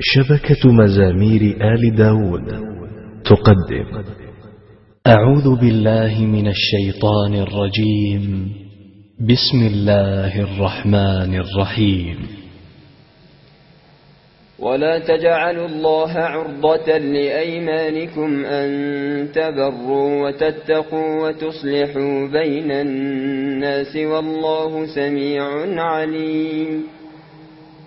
شبكة مزامير آل داود. تقدم. أعوذ بالله من الشيطان الرجيم. بسم الله الرحمن الرحيم. ولا تجعلوا الله عرضة لأيمانكم أن تبروا وتتقوا وتصلحوا بين الناس والله سميع عليم.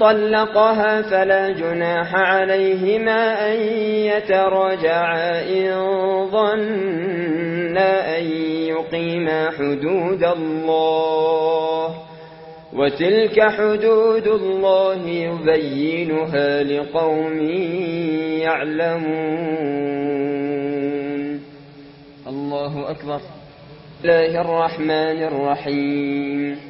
طلقها فلا جناح عليهما أن يتراجعا إن ظنا أن يقيما حدود الله وتلك حدود الله يبينها لقوم يعلمون الله أكبر الله الرحمن الرحيم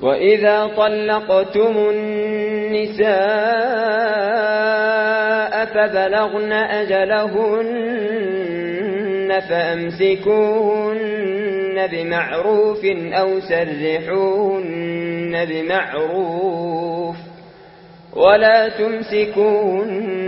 وإذا طلقتم النساء فبلغن أجلهن فأمسكوهن بمعروف أو سرحوهن بمعروف ولا تمسكوهن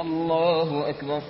الله أكبر